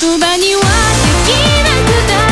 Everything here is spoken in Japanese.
言葉にはできなくて